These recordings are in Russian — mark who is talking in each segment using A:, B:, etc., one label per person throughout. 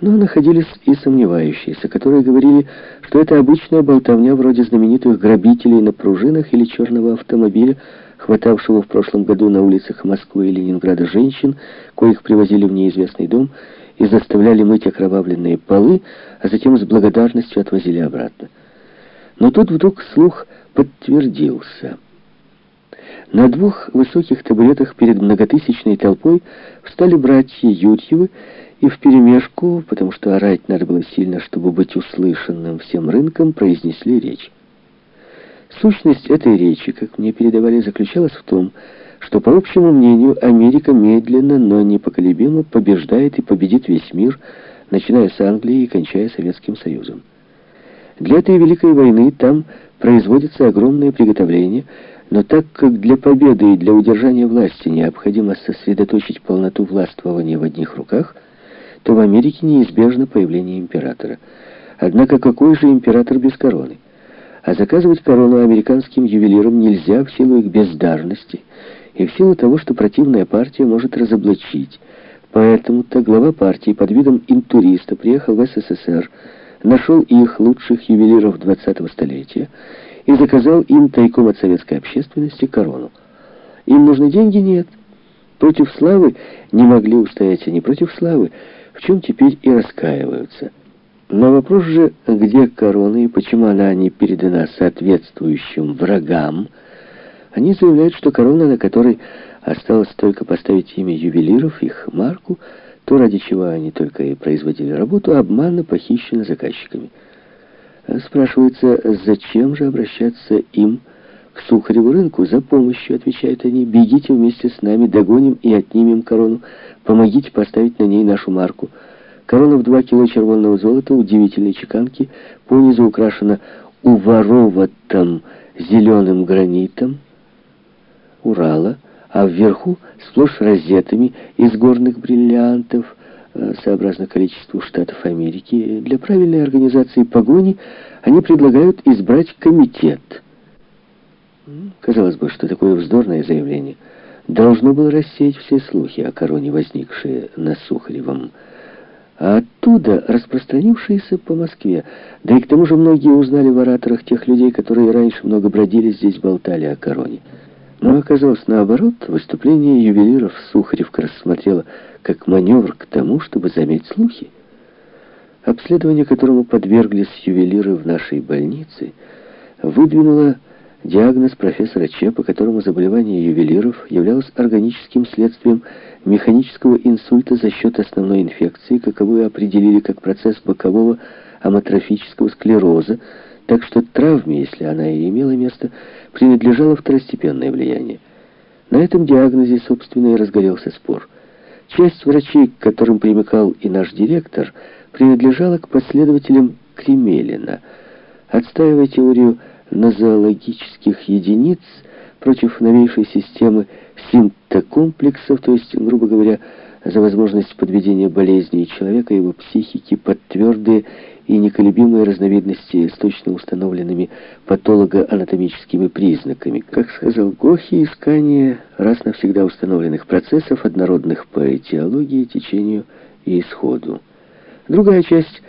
A: Но находились и сомневающиеся, которые говорили, что это обычная болтовня вроде знаменитых грабителей на пружинах или черного автомобиля, хватавшего в прошлом году на улицах Москвы и Ленинграда женщин, коих привозили в неизвестный дом и заставляли мыть окровавленные полы, а затем с благодарностью отвозили обратно. Но тут вдруг слух подтвердился. На двух высоких табуретах перед многотысячной толпой встали братья Юрьевы и вперемешку, потому что орать надо было сильно, чтобы быть услышанным всем рынком, произнесли речь. Сущность этой речи, как мне передавали, заключалась в том, что, по общему мнению, Америка медленно, но непоколебимо побеждает и победит весь мир, начиная с Англии и кончая Советским Союзом. Для этой Великой войны там производятся огромные приготовления, но так как для победы и для удержания власти необходимо сосредоточить полноту властвования в одних руках, то в Америке неизбежно появление императора. Однако какой же император без короны? А заказывать корону американским ювелирам нельзя в силу их бездарности и в силу того, что противная партия может разоблачить. Поэтому-то глава партии под видом интуриста приехал в СССР, нашел их лучших ювелиров 20-го столетия и заказал им тайком от советской общественности корону. Им нужны деньги? Нет. Против славы не могли устоять они. Против славы, в чем теперь и раскаиваются. Но вопрос же, где корона и почему она не передана соответствующим врагам, они заявляют, что корона, на которой осталось только поставить имя ювелиров, их марку, то, ради чего они только и производили работу, обманно похищена заказчиками. Спрашивается, зачем же обращаться им к Сухареву рынку? За помощью, отвечают они, бегите вместе с нами, догоним и отнимем корону, помогите поставить на ней нашу марку. Корона в два кило червонного золота, удивительной чеканки, понизу украшена увороватым зеленым гранитом. Урала, а вверху сплошь розетами из горных бриллиантов, Э, сообразно количеству штатов Америки, для правильной организации погони они предлагают избрать комитет. Казалось бы, что такое вздорное заявление должно было рассеять все слухи о короне, возникшие на Сухаревом, а оттуда распространившиеся по Москве. Да и к тому же многие узнали в ораторах тех людей, которые раньше много бродили здесь, болтали о короне. Но оказалось наоборот, выступление ювелиров Сухаревка рассмотрела как маневр к тому, чтобы замять слухи. Обследование, которому подверглись ювелиры в нашей больнице, выдвинуло диагноз профессора Че, по которому заболевание ювелиров являлось органическим следствием механического инсульта за счет основной инфекции, каковую определили как процесс бокового аматрофического склероза, так что травме, если она и имела место, принадлежало второстепенное влияние. На этом диагнозе, собственно, и разгорелся спор. Часть врачей, к которым примыкал и наш директор, принадлежала к последователям Кремелина. Отстаивая теорию нозологических единиц против новейшей системы синтокомплексов, то есть, грубо говоря, за возможность подведения болезней человека его психики под твердые и неколебимые разновидности с точно установленными патологоанатомическими признаками. Как сказал Гохи, искание раз навсегда установленных процессов, однородных по этиологии, течению и исходу. Другая часть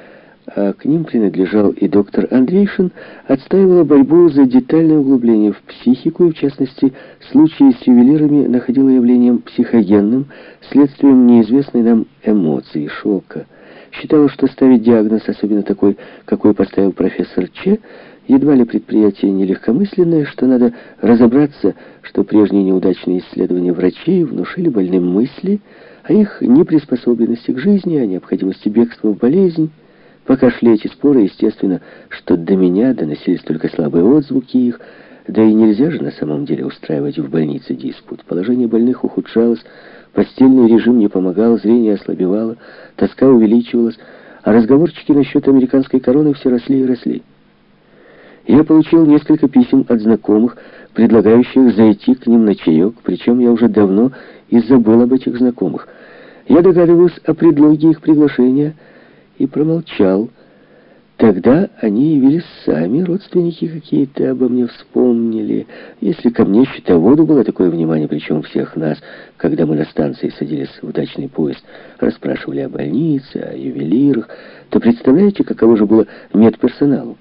A: а к ним принадлежал и доктор Андрейшин, отстаивала борьбу за детальное углубление в психику, и в частности, случаи с ювелирами находила явлением психогенным, следствием неизвестной нам эмоции, шока. Считала, что ставить диагноз, особенно такой, какой поставил профессор Че, едва ли предприятие нелегкомысленное, что надо разобраться, что прежние неудачные исследования врачей внушили больным мысли о их неприспособленности к жизни, о необходимости бегства в болезнь, Пока шли эти споры, естественно, что до меня доносились только слабые отзвуки их, да и нельзя же на самом деле устраивать в больнице диспут. Положение больных ухудшалось, постельный режим не помогал, зрение ослабевало, тоска увеличивалась, а разговорчики насчет американской короны все росли и росли. Я получил несколько писем от знакомых, предлагающих зайти к ним на чаек, причем я уже давно и забыл об этих знакомых. Я догадываюсь о предлоге их приглашения — и промолчал. Тогда они явились сами, родственники какие-то обо мне вспомнили. Если ко мне счетоводу было такое внимание, причем всех нас, когда мы на станции садились в дачный поезд, расспрашивали о больнице, о ювелирах, то представляете, каково же было медперсоналу?